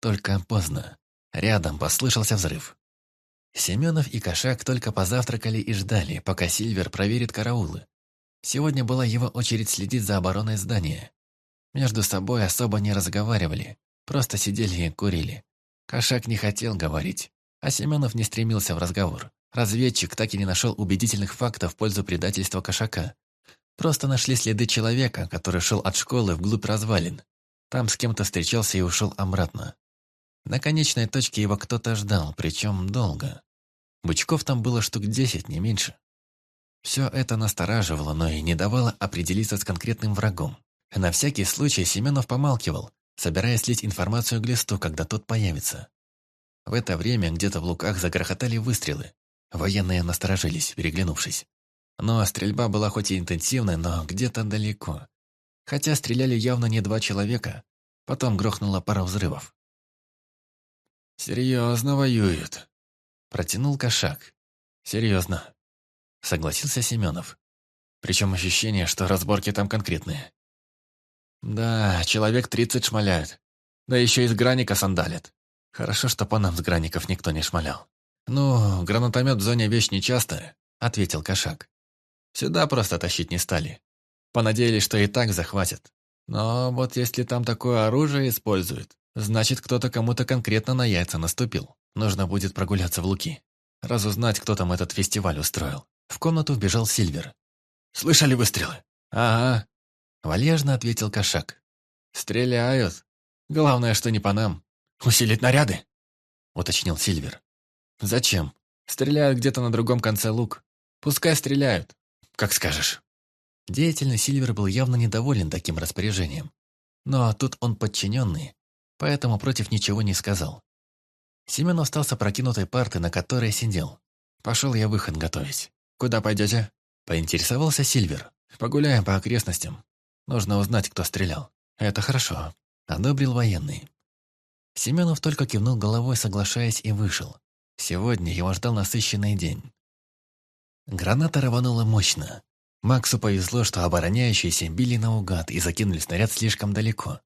Только поздно. Рядом послышался взрыв. Семенов и Кошак только позавтракали и ждали, пока Сильвер проверит караулы. Сегодня была его очередь следить за обороной здания. Между собой особо не разговаривали, просто сидели и курили. Кошак не хотел говорить, а Семенов не стремился в разговор. Разведчик так и не нашел убедительных фактов в пользу предательства Кошака. Просто нашли следы человека, который шел от школы вглубь развалин. Там с кем-то встречался и ушел обратно. На конечной точке его кто-то ждал, причем долго. Бычков там было штук десять, не меньше. Все это настораживало, но и не давало определиться с конкретным врагом. На всякий случай Семенов помалкивал, собираясь слить информацию Глисту, когда тот появится. В это время где-то в луках загрохотали выстрелы. Военные насторожились, переглянувшись. Но стрельба была хоть и интенсивной, но где-то далеко. Хотя стреляли явно не два человека. Потом грохнула пара взрывов. «Серьезно воюют», — протянул кошак. «Серьезно», — согласился Семенов. Причем ощущение, что разборки там конкретные. «Да, человек тридцать шмаляют. Да еще из граника сандалит. Хорошо, что по нам с граников никто не шмалял». «Ну, гранатомет в зоне вещь нечастая», — ответил кошак. «Сюда просто тащить не стали. Понадеялись, что и так захватят. Но вот если там такое оружие используют, значит, кто-то кому-то конкретно на яйца наступил. Нужно будет прогуляться в Луки. Разузнать, кто там этот фестиваль устроил. В комнату вбежал Сильвер. «Слышали выстрелы?» «Ага», — вальяжно ответил кошак. «Стреляют. Главное, что не по нам. Усилить наряды?» — уточнил Сильвер. «Зачем? Стреляют где-то на другом конце лук. Пускай стреляют. Как скажешь». Деятельный Сильвер был явно недоволен таким распоряжением. Но тут он подчиненный, поэтому против ничего не сказал. Семен встал с опрокинутой парты, на которой сидел. Пошел я выход готовить. «Куда пойдете?» Поинтересовался Сильвер. «Погуляем по окрестностям. Нужно узнать, кто стрелял». «Это хорошо», — одобрил военный. Семенов только кивнул головой, соглашаясь, и вышел. Сегодня его ждал насыщенный день. Граната рванула мощно. Максу повезло, что обороняющиеся били наугад и закинули снаряд слишком далеко.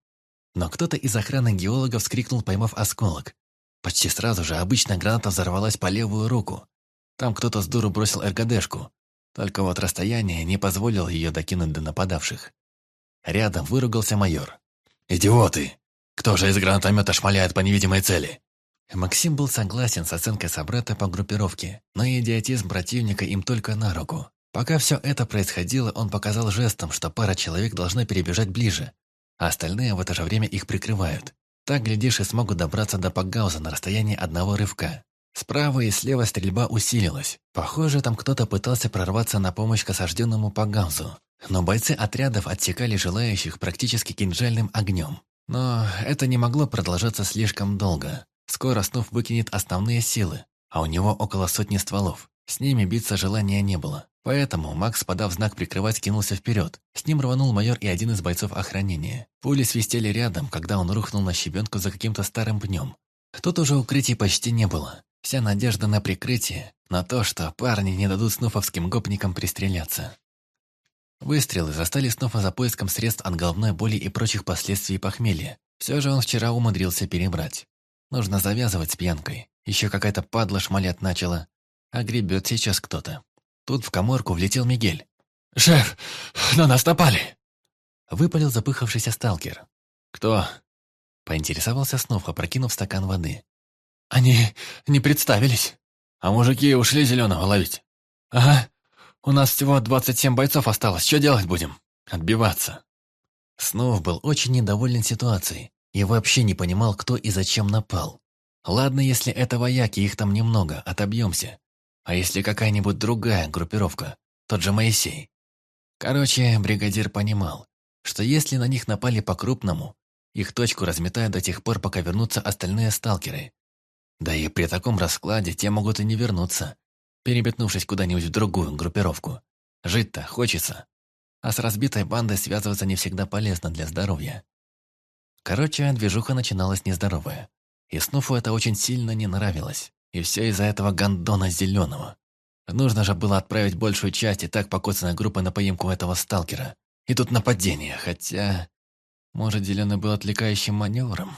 Но кто-то из охраны геологов вскрикнул, поймав осколок. Почти сразу же обычная граната взорвалась по левую руку. Там кто-то с дуру бросил РГДшку. Только вот расстояние не позволило ее докинуть до нападавших. Рядом выругался майор. «Идиоты! Кто же из гранатомета шмаляет по невидимой цели?» Максим был согласен с оценкой собрата по группировке, но идиотизм противника им только на руку. Пока все это происходило, он показал жестом, что пара человек должна перебежать ближе, а остальные в это же время их прикрывают. Так, глядишь, и смогут добраться до Пагауза на расстоянии одного рывка. Справа и слева стрельба усилилась. Похоже, там кто-то пытался прорваться на помощь к осажденному Пагаузу. Но бойцы отрядов отсекали желающих практически кинжальным огнем. Но это не могло продолжаться слишком долго. Скоро Снув выкинет основные силы, а у него около сотни стволов. С ними биться желания не было. Поэтому Макс, подав знак прикрывать, кинулся вперед. С ним рванул майор и один из бойцов охранения. Пули свистели рядом, когда он рухнул на щебенку за каким-то старым пнем. Тут уже укрытий почти не было. Вся надежда на прикрытие, на то, что парни не дадут снуфовским гопникам пристреляться. Выстрелы застали Снуфа за поиском средств от головной боли и прочих последствий похмелья. Все же он вчера умудрился перебрать. Нужно завязывать с пьянкой. Еще какая-то падла шмалять начала. А гребет сейчас кто-то. Тут в коморку влетел Мигель. «Шеф, на нас напали!» Выпалил запыхавшийся сталкер. «Кто?» Поинтересовался снова, опрокинув стакан воды. «Они не представились. А мужики ушли зеленого ловить?» «Ага. У нас всего двадцать семь бойцов осталось. Что делать будем?» «Отбиваться». Снов был очень недоволен ситуацией и вообще не понимал, кто и зачем напал. Ладно, если это вояки, их там немного, отобьемся. А если какая-нибудь другая группировка, тот же Моисей? Короче, бригадир понимал, что если на них напали по-крупному, их точку разметают до тех пор, пока вернутся остальные сталкеры. Да и при таком раскладе те могут и не вернуться, перебетнувшись куда-нибудь в другую группировку. Жить-то хочется. А с разбитой бандой связываться не всегда полезно для здоровья. Короче, движуха начиналась нездоровая. И Снуфу это очень сильно не нравилось. И все из-за этого гондона зеленого. Нужно же было отправить большую часть и так покоцанной группы на поимку этого сталкера. И тут нападение, хотя... Может, зеленый был отвлекающим маневром?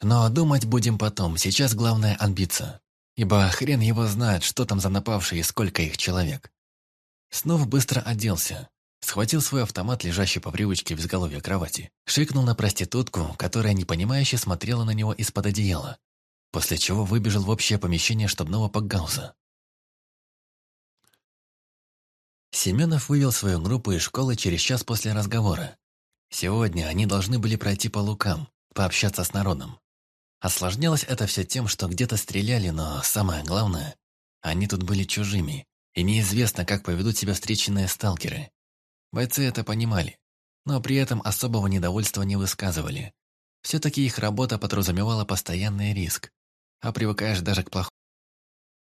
Но думать будем потом, сейчас главное отбиться. Ибо хрен его знает, что там за напавшие и сколько их человек. Снова быстро оделся. Схватил свой автомат, лежащий по привычке в изголовье кровати. Шикнул на проститутку, которая непонимающе смотрела на него из-под одеяла. После чего выбежал в общее помещение штабного пакгауза. Семенов вывел свою группу из школы через час после разговора. Сегодня они должны были пройти по лукам, пообщаться с народом. Осложнялось это все тем, что где-то стреляли, но самое главное, они тут были чужими, и неизвестно, как поведут себя встреченные сталкеры. Бойцы это понимали, но при этом особого недовольства не высказывали. Все-таки их работа подразумевала постоянный риск, а привыкаешь даже к плохому.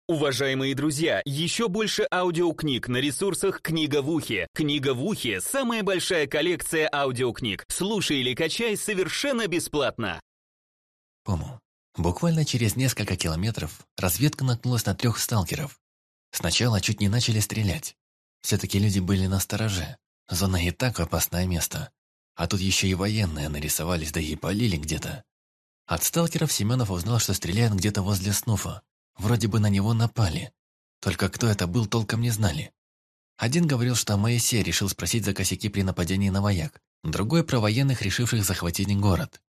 Уважаемые друзья, еще больше аудиокниг на ресурсах «Книга в ухе». «Книга в ухе» — самая большая коллекция аудиокниг. Слушай или качай совершенно бесплатно. Пому. Буквально через несколько километров разведка наткнулась на трех сталкеров. Сначала чуть не начали стрелять. Все-таки люди были на стороже. Зона и так опасное место. А тут еще и военные нарисовались, да и полили где-то. От сталкеров Семенов узнал, что стреляют где-то возле Снуфа. Вроде бы на него напали. Только кто это был, толком не знали. Один говорил, что Моисей решил спросить за косяки при нападении на вояк. Другой про военных, решивших захватить город.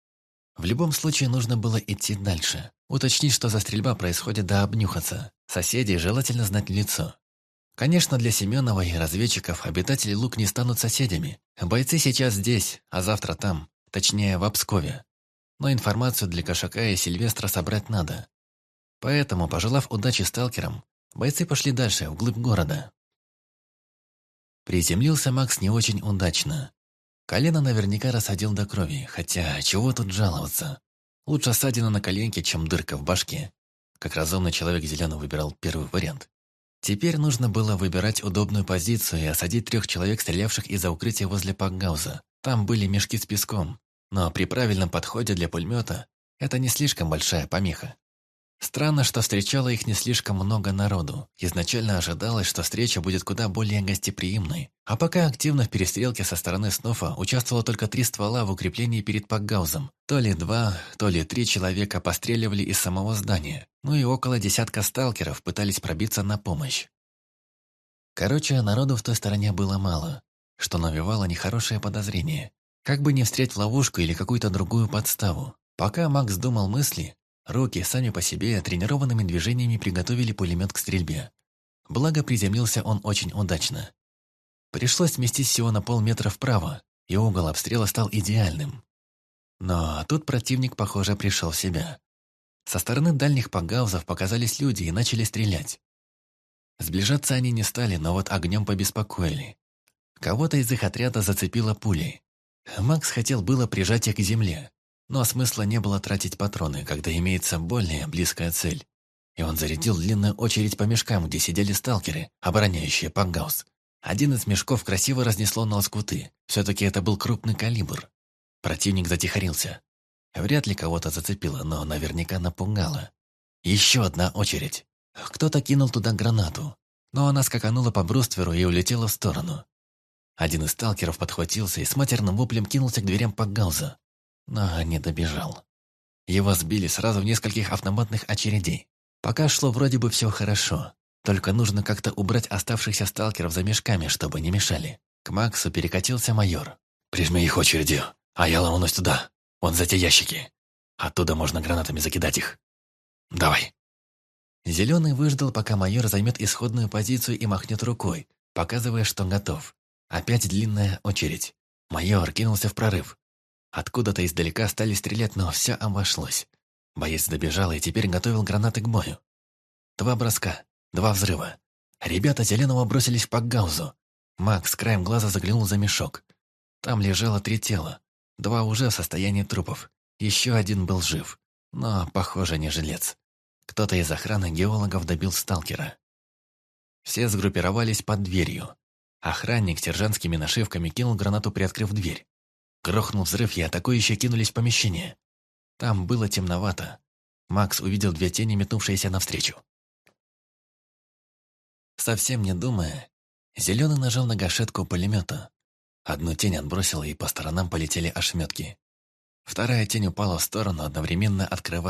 В любом случае нужно было идти дальше. Уточнить, что за стрельба происходит, да обнюхаться. Соседей желательно знать лицо. Конечно, для Семенова и разведчиков обитатели Лук не станут соседями. Бойцы сейчас здесь, а завтра там, точнее в Обскове. Но информацию для Кошака и Сильвестра собрать надо. Поэтому, пожелав удачи сталкерам, бойцы пошли дальше, вглубь города. Приземлился Макс не очень удачно. Колено наверняка рассадил до крови, хотя чего тут жаловаться. Лучше ссадина на коленке, чем дырка в башке. Как разумный человек зеленый выбирал первый вариант. Теперь нужно было выбирать удобную позицию и осадить трех человек, стрелявших из-за укрытия возле Пакгауза. Там были мешки с песком, но при правильном подходе для пулемета это не слишком большая помеха. Странно, что встречало их не слишком много народу. Изначально ожидалось, что встреча будет куда более гостеприимной. А пока активно в перестрелке со стороны Снофа участвовало только три ствола в укреплении перед Пакгаузом. То ли два, то ли три человека постреливали из самого здания. Ну и около десятка сталкеров пытались пробиться на помощь. Короче, народу в той стороне было мало, что навевало нехорошее подозрение. Как бы не встретить в ловушку или какую-то другую подставу. Пока Макс думал мысли, Руки сами по себе тренированными движениями приготовили пулемет к стрельбе. Благо приземлился он очень удачно. Пришлось сместить всего на полметра вправо, и угол обстрела стал идеальным. Но тут противник, похоже, пришел в себя. Со стороны дальних погаузов показались люди и начали стрелять. Сближаться они не стали, но вот огнем побеспокоили. Кого-то из их отряда зацепило пулей. Макс хотел было прижать их к земле, но смысла не было тратить патроны, когда имеется более близкая цель. И он зарядил длинную очередь по мешкам, где сидели сталкеры, обороняющие Пангаус. Один из мешков красиво разнесло на лоскуты. Все-таки это был крупный калибр. Противник затихарился. Вряд ли кого-то зацепило, но наверняка напугало. Еще одна очередь. Кто-то кинул туда гранату, но она скаканула по брустверу и улетела в сторону. Один из сталкеров подхватился и с матерным воплем кинулся к дверям Пакгауза но не добежал. Его сбили сразу в нескольких автоматных очередей. Пока шло вроде бы все хорошо, только нужно как-то убрать оставшихся сталкеров за мешками, чтобы не мешали. К Максу перекатился майор. «Прижми их очередью, а я ломанусь туда, вон за те ящики. Оттуда можно гранатами закидать их. Давай». Зеленый выждал, пока майор займет исходную позицию и махнет рукой, показывая, что готов. Опять длинная очередь. Майор кинулся в прорыв. Откуда-то издалека стали стрелять, но все обошлось. Боец добежал и теперь готовил гранаты к бою. Два броска, два взрыва. Ребята зеленого бросились по гаузу. Макс краем глаза заглянул за мешок. Там лежало три тела. Два уже в состоянии трупов. Еще один был жив. Но, похоже, не жилец. Кто-то из охраны геологов добил сталкера. Все сгруппировались под дверью. Охранник с сержантскими нашивками кинул гранату, приоткрыв дверь. Грохнул взрыв, и атакующие кинулись в помещение. Там было темновато. Макс увидел две тени, метнувшиеся навстречу. Совсем не думая, Зеленый нажал на гашетку пулемета. Одну тень отбросил, и по сторонам полетели ошметки. Вторая тень упала в сторону, одновременно открывая